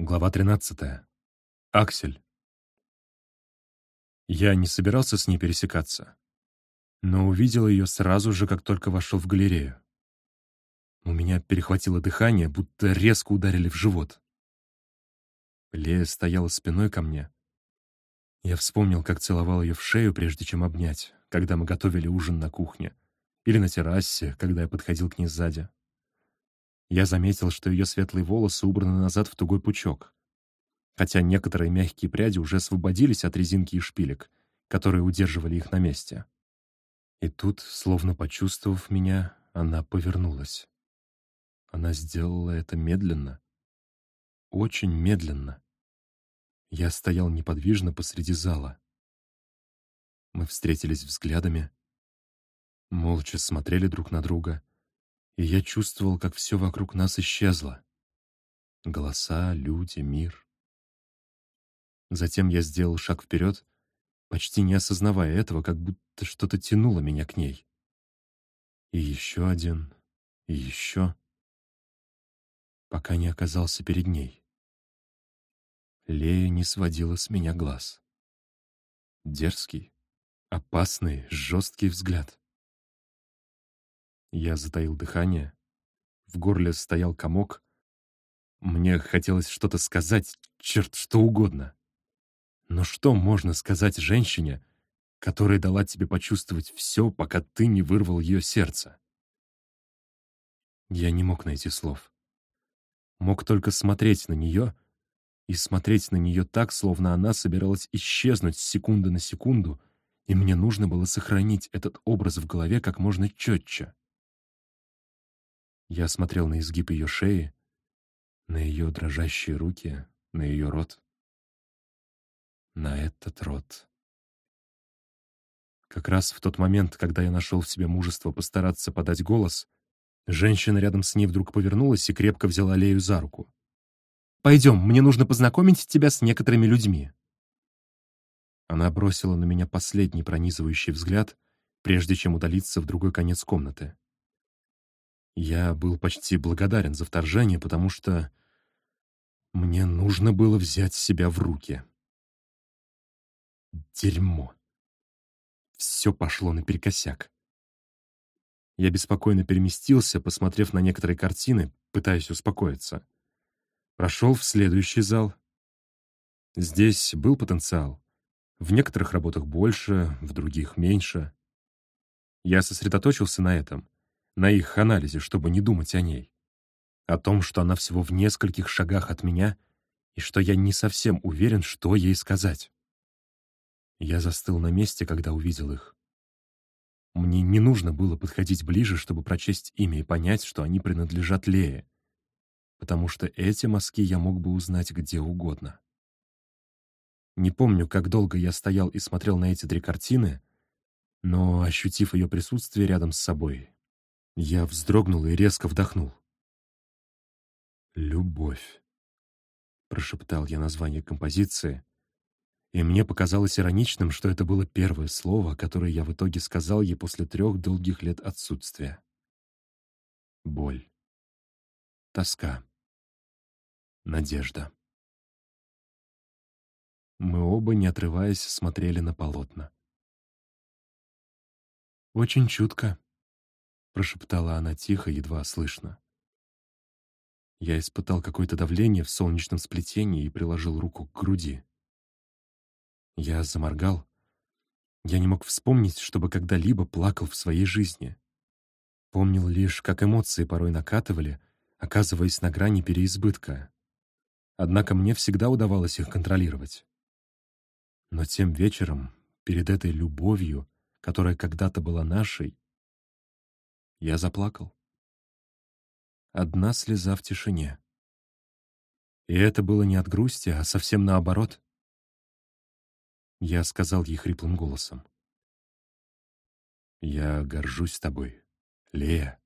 Глава 13. Аксель. Я не собирался с ней пересекаться, но увидел ее сразу же, как только вошел в галерею. У меня перехватило дыхание, будто резко ударили в живот. Лея стояла спиной ко мне. Я вспомнил, как целовал ее в шею, прежде чем обнять, когда мы готовили ужин на кухне, или на террасе, когда я подходил к ней сзади. Я заметил, что ее светлые волосы убраны назад в тугой пучок, хотя некоторые мягкие пряди уже освободились от резинки и шпилек, которые удерживали их на месте. И тут, словно почувствовав меня, она повернулась. Она сделала это медленно. Очень медленно. Я стоял неподвижно посреди зала. Мы встретились взглядами, молча смотрели друг на друга — и я чувствовал, как все вокруг нас исчезло. Голоса, люди, мир. Затем я сделал шаг вперед, почти не осознавая этого, как будто что-то тянуло меня к ней. И еще один, и еще, пока не оказался перед ней. Лея не сводила с меня глаз. Дерзкий, опасный, жесткий взгляд. Я затаил дыхание. В горле стоял комок. Мне хотелось что-то сказать, черт, что угодно. Но что можно сказать женщине, которая дала тебе почувствовать все, пока ты не вырвал ее сердце? Я не мог найти слов. Мог только смотреть на нее и смотреть на нее так, словно она собиралась исчезнуть с секунды на секунду, и мне нужно было сохранить этот образ в голове как можно четче. Я смотрел на изгиб ее шеи, на ее дрожащие руки, на ее рот. На этот рот. Как раз в тот момент, когда я нашел в себе мужество постараться подать голос, женщина рядом с ней вдруг повернулась и крепко взяла Лею за руку. «Пойдем, мне нужно познакомить тебя с некоторыми людьми». Она бросила на меня последний пронизывающий взгляд, прежде чем удалиться в другой конец комнаты. Я был почти благодарен за вторжение, потому что мне нужно было взять себя в руки. Дерьмо. Все пошло наперекосяк. Я беспокойно переместился, посмотрев на некоторые картины, пытаясь успокоиться. Прошел в следующий зал. Здесь был потенциал. В некоторых работах больше, в других меньше. Я сосредоточился на этом — на их анализе, чтобы не думать о ней. О том, что она всего в нескольких шагах от меня, и что я не совсем уверен, что ей сказать. Я застыл на месте, когда увидел их. Мне не нужно было подходить ближе, чтобы прочесть имя и понять, что они принадлежат Лее, потому что эти мазки я мог бы узнать где угодно. Не помню, как долго я стоял и смотрел на эти три картины, но, ощутив ее присутствие рядом с собой, я вздрогнул и резко вдохнул. «Любовь», — прошептал я название композиции, и мне показалось ироничным, что это было первое слово, которое я в итоге сказал ей после трех долгих лет отсутствия. Боль. Тоска. Надежда. Мы оба, не отрываясь, смотрели на полотна. «Очень чутко», прошептала она тихо, едва слышно. Я испытал какое-то давление в солнечном сплетении и приложил руку к груди. Я заморгал. Я не мог вспомнить, чтобы когда-либо плакал в своей жизни. Помнил лишь, как эмоции порой накатывали, оказываясь на грани переизбытка. Однако мне всегда удавалось их контролировать. Но тем вечером, перед этой любовью, которая когда-то была нашей, я заплакал. Одна слеза в тишине. И это было не от грусти, а совсем наоборот. Я сказал ей хриплым голосом. «Я горжусь тобой, Лея».